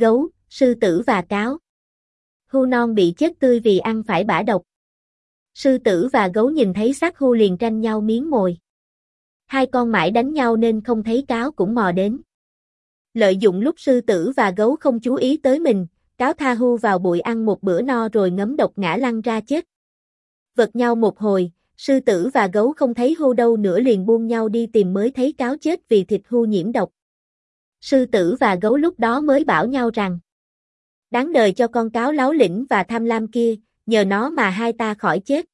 Gấu, sư tử và cáo. Hu non bị chết tươi vì ăn phải bã độc. Sư tử và gấu nhìn thấy xác hu liền tranh nhau miếng mồi. Hai con mãi đánh nhau nên không thấy cáo cũng mò đến. Lợi dụng lúc sư tử và gấu không chú ý tới mình, cáo tha hu vào bụi ăn một bữa no rồi ngấm độc ngã lăn ra chết. Vật nhau một hồi, sư tử và gấu không thấy hu đâu nữa liền buông nhau đi tìm mới thấy cáo chết vì thịt hu nhiễm độc. Sư tử và gấu lúc đó mới bảo nhau rằng Đáng đời cho con cáo láo lĩnh và tham lam kia, nhờ nó mà hai ta khỏi chết.